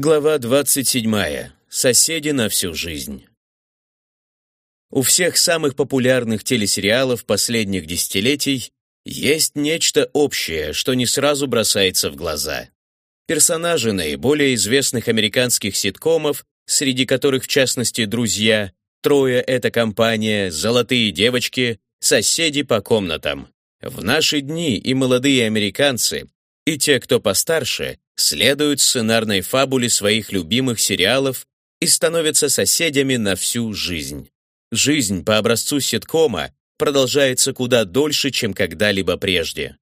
Глава 27. Соседи на всю жизнь. У всех самых популярных телесериалов последних десятилетий есть нечто общее, что не сразу бросается в глаза. Персонажи наиболее известных американских ситкомов, среди которых в частности «Друзья», «Трое» — это компания, «Золотые девочки», «Соседи по комнатам». В наши дни и молодые американцы, и те, кто постарше, следуют сценарной фабуле своих любимых сериалов и становятся соседями на всю жизнь. Жизнь по образцу ситкома продолжается куда дольше, чем когда-либо прежде.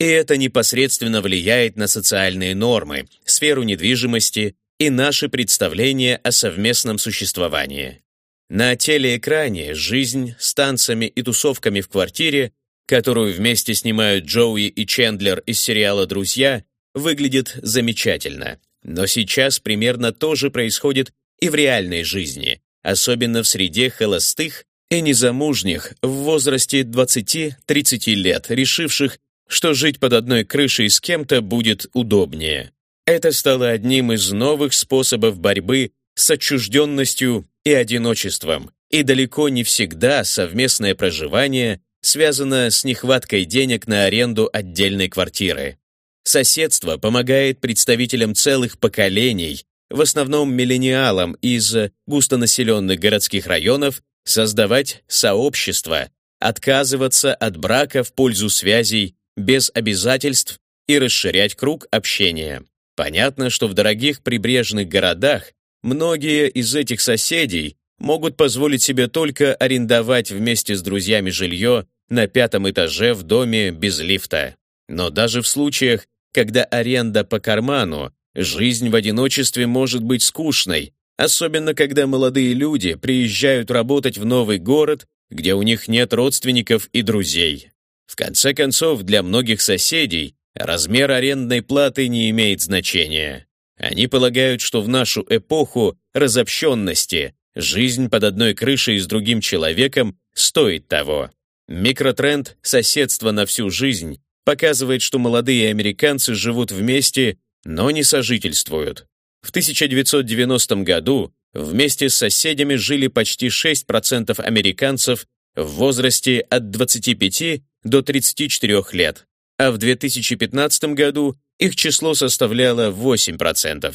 И это непосредственно влияет на социальные нормы, сферу недвижимости и наши представления о совместном существовании. На телеэкране жизнь с танцами и тусовками в квартире, которую вместе снимают Джоуи и Чендлер из сериала «Друзья», выглядит замечательно. Но сейчас примерно то же происходит и в реальной жизни, особенно в среде холостых и незамужних в возрасте 20-30 лет, решивших, что жить под одной крышей с кем-то будет удобнее. Это стало одним из новых способов борьбы с отчужденностью и одиночеством, и далеко не всегда совместное проживание связано с нехваткой денег на аренду отдельной квартиры. Соседство помогает представителям целых поколений, в основном миллениалам из густонаселенных городских районов, создавать сообщества, отказываться от брака в пользу связей без обязательств и расширять круг общения. Понятно, что в дорогих прибрежных городах многие из этих соседей могут позволить себе только арендовать вместе с друзьями жилье на пятом этаже в доме без лифта. Но даже в случаях, когда аренда по карману, жизнь в одиночестве может быть скучной, особенно когда молодые люди приезжают работать в новый город, где у них нет родственников и друзей. В конце концов, для многих соседей размер арендной платы не имеет значения. Они полагают, что в нашу эпоху разобщенности жизнь под одной крышей с другим человеком стоит того. Микротренд соседства на всю жизнь показывает, что молодые американцы живут вместе, но не сожительствуют. В 1990 году вместе с соседями жили почти 6% американцев в возрасте от 25 до 34 лет, а в 2015 году их число составляло 8%.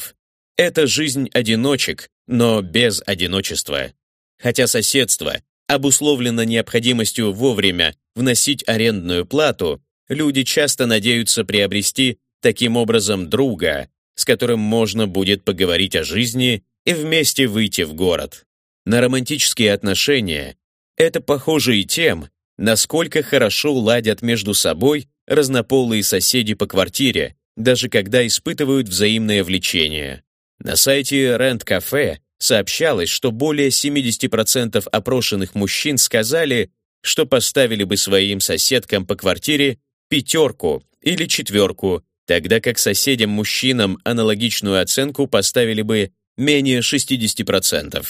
Это жизнь одиночек, но без одиночества. Хотя соседство обусловлено необходимостью вовремя вносить арендную плату, люди часто надеются приобрести таким образом друга, с которым можно будет поговорить о жизни и вместе выйти в город. На романтические отношения это похоже и тем, насколько хорошо ладят между собой разнополые соседи по квартире, даже когда испытывают взаимное влечение. На сайте Rent Cafe сообщалось, что более 70% опрошенных мужчин сказали, что поставили бы своим соседкам по квартире пятерку или четверку, тогда как соседям-мужчинам аналогичную оценку поставили бы менее 60%.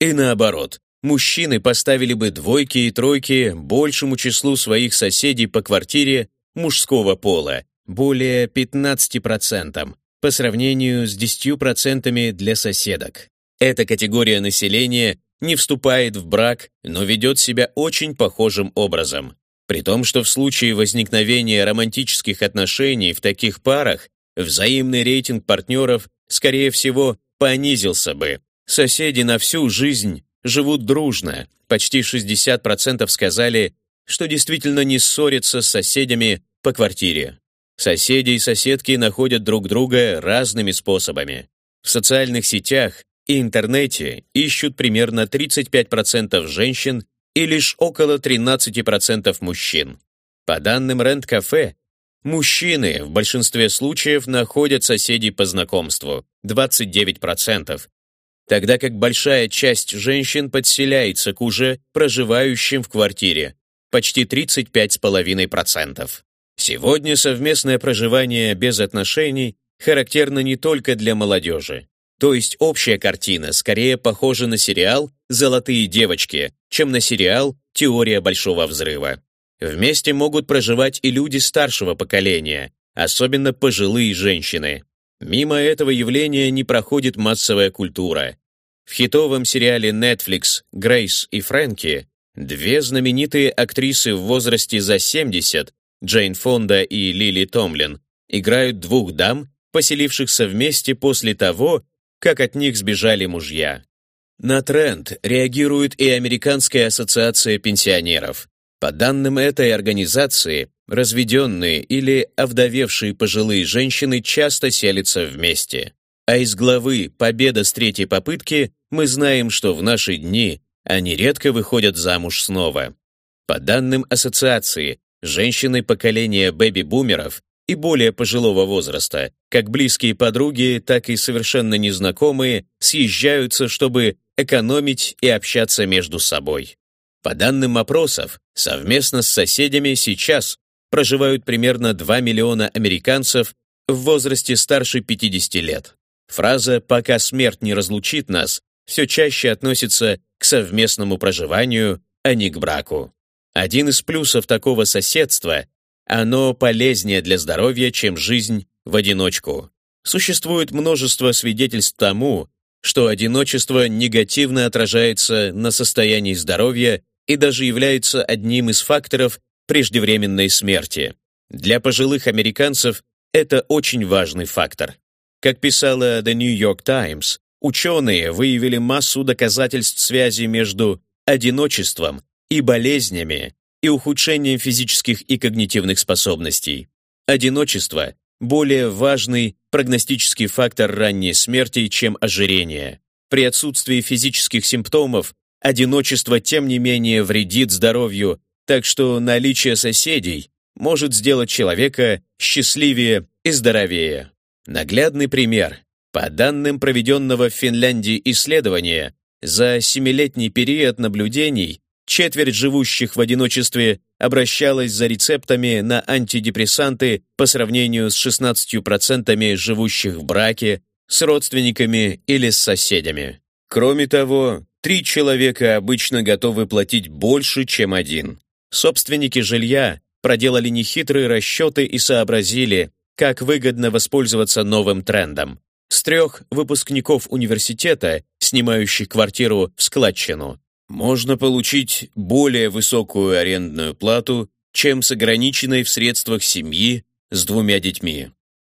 И наоборот, мужчины поставили бы двойки и тройки большему числу своих соседей по квартире мужского пола, более 15%, по сравнению с 10% для соседок. Эта категория населения не вступает в брак, но ведет себя очень похожим образом. При том, что в случае возникновения романтических отношений в таких парах взаимный рейтинг партнеров, скорее всего, понизился бы. Соседи на всю жизнь живут дружно. Почти 60% сказали, что действительно не ссорятся с соседями по квартире. Соседи и соседки находят друг друга разными способами. В социальных сетях и интернете ищут примерно 35% женщин и лишь около 13% мужчин. По данным Рент-кафе, мужчины в большинстве случаев находят соседей по знакомству 29%, тогда как большая часть женщин подселяется к уже проживающим в квартире почти 35,5%. Сегодня совместное проживание без отношений характерно не только для молодежи. То есть общая картина скорее похожа на сериал «Золотые девочки», чем на сериал «Теория большого взрыва». Вместе могут проживать и люди старшего поколения, особенно пожилые женщины. Мимо этого явления не проходит массовая культура. В хитовом сериале Netflix «Грейс и Фрэнки» две знаменитые актрисы в возрасте за 70, Джейн Фонда и Лили Томлин, играют двух дам, поселившихся вместе после того, как от них сбежали мужья. На тренд реагирует и Американская ассоциация пенсионеров. По данным этой организации, разведенные или овдовевшие пожилые женщины часто селятся вместе. А из главы «Победа с третьей попытки» мы знаем, что в наши дни они редко выходят замуж снова. По данным ассоциации, женщины поколения бэби-бумеров и более пожилого возраста, как близкие подруги, так и совершенно незнакомые, съезжаются, чтобы экономить и общаться между собой. По данным опросов, совместно с соседями сейчас проживают примерно 2 миллиона американцев в возрасте старше 50 лет. Фраза «пока смерть не разлучит нас» все чаще относится к совместному проживанию, а не к браку. Один из плюсов такого соседства оно полезнее для здоровья, чем жизнь в одиночку. Существует множество свидетельств тому, что одиночество негативно отражается на состоянии здоровья и даже является одним из факторов преждевременной смерти. Для пожилых американцев это очень важный фактор. Как писала The New York Times, ученые выявили массу доказательств связи между одиночеством и болезнями, и ухудшением физических и когнитивных способностей. Одиночество – более важный прогностический фактор ранней смерти, чем ожирение. При отсутствии физических симптомов одиночество, тем не менее, вредит здоровью, так что наличие соседей может сделать человека счастливее и здоровее. Наглядный пример. По данным проведенного в Финляндии исследования, за семилетний период наблюдений четверть живущих в одиночестве обращалась за рецептами на антидепрессанты по сравнению с 16% живущих в браке, с родственниками или с соседями. Кроме того, три человека обычно готовы платить больше, чем один. Собственники жилья проделали нехитрые расчеты и сообразили, как выгодно воспользоваться новым трендом. С трех выпускников университета, снимающих квартиру в складчину, можно получить более высокую арендную плату, чем с ограниченной в средствах семьи с двумя детьми.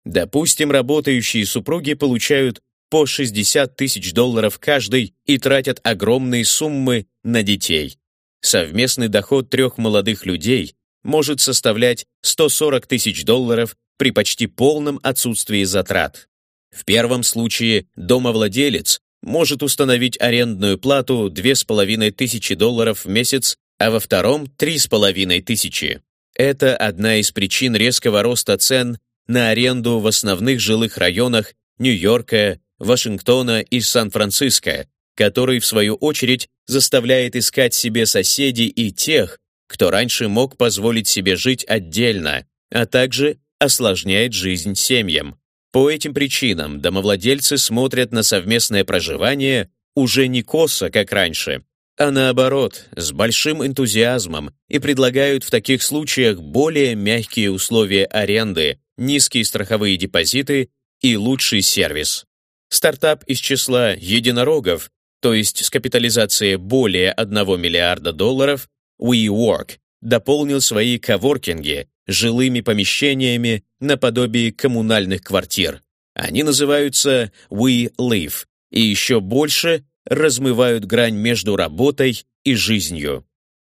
Допустим, работающие супруги получают по 60 тысяч долларов каждый и тратят огромные суммы на детей. Совместный доход трех молодых людей может составлять 140 тысяч долларов при почти полном отсутствии затрат. В первом случае домовладелец может установить арендную плату 2500 долларов в месяц, а во втором – 3500. Это одна из причин резкого роста цен на аренду в основных жилых районах Нью-Йорка, Вашингтона и Сан-Франциско, который, в свою очередь, заставляет искать себе соседей и тех, кто раньше мог позволить себе жить отдельно, а также осложняет жизнь семьям. По этим причинам домовладельцы смотрят на совместное проживание уже не косо, как раньше, а наоборот, с большим энтузиазмом и предлагают в таких случаях более мягкие условия аренды, низкие страховые депозиты и лучший сервис. Стартап из числа единорогов, то есть с капитализацией более 1 миллиарда долларов, WeWork, дополнил свои коворкинги жилыми помещениями наподобие коммунальных квартир. Они называются «We Live» и еще больше размывают грань между работой и жизнью.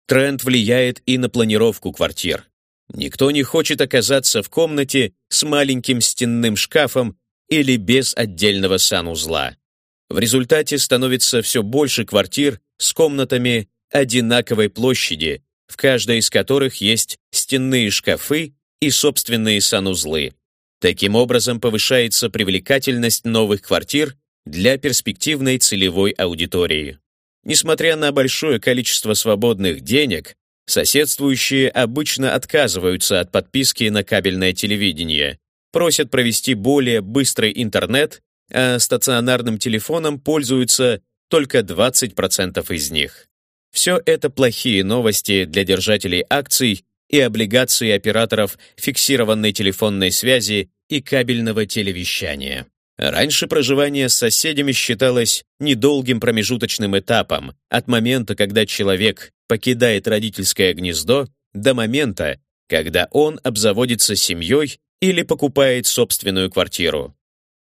Тренд влияет и на планировку квартир. Никто не хочет оказаться в комнате с маленьким стенным шкафом или без отдельного санузла. В результате становится все больше квартир с комнатами одинаковой площади, в каждой из которых есть стенные шкафы и собственные санузлы. Таким образом повышается привлекательность новых квартир для перспективной целевой аудитории. Несмотря на большое количество свободных денег, соседствующие обычно отказываются от подписки на кабельное телевидение, просят провести более быстрый интернет, а стационарным телефоном пользуются только 20% из них. Все это плохие новости для держателей акций и облигации операторов фиксированной телефонной связи и кабельного телевещания. Раньше проживание с соседями считалось недолгим промежуточным этапом от момента, когда человек покидает родительское гнездо, до момента, когда он обзаводится семьей или покупает собственную квартиру.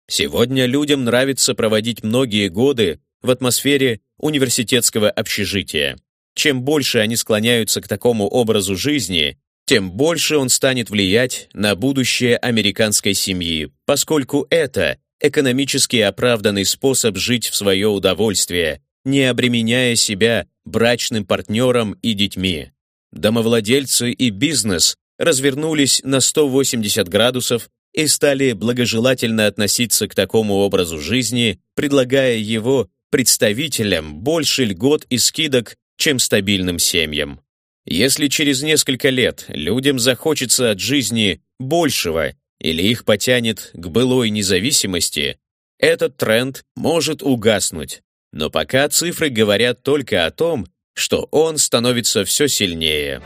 Сегодня людям нравится проводить многие годы в атмосфере университетского общежития. Чем больше они склоняются к такому образу жизни, тем больше он станет влиять на будущее американской семьи, поскольку это экономически оправданный способ жить в свое удовольствие, не обременяя себя брачным партнером и детьми. Домовладельцы и бизнес развернулись на 180 градусов и стали благожелательно относиться к такому образу жизни, предлагая его представителям больше льгот и скидок, чем стабильным семьям. Если через несколько лет людям захочется от жизни большего или их потянет к былой независимости, этот тренд может угаснуть. Но пока цифры говорят только о том, что он становится все сильнее.